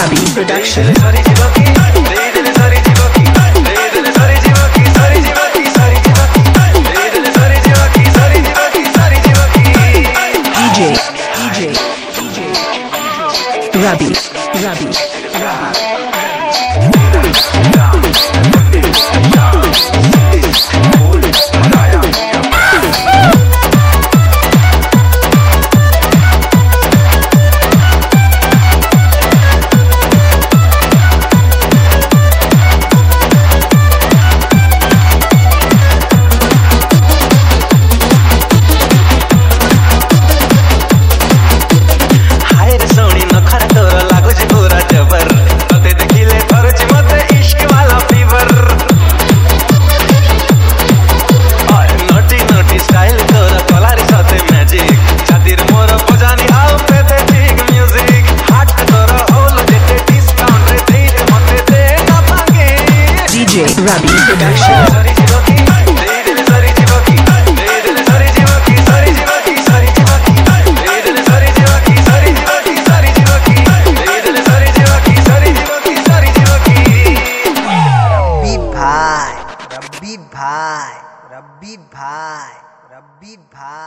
Rabi Production. सारी जीवा की Rabi Productions. भाई रब्बी भाई रब्बी भाई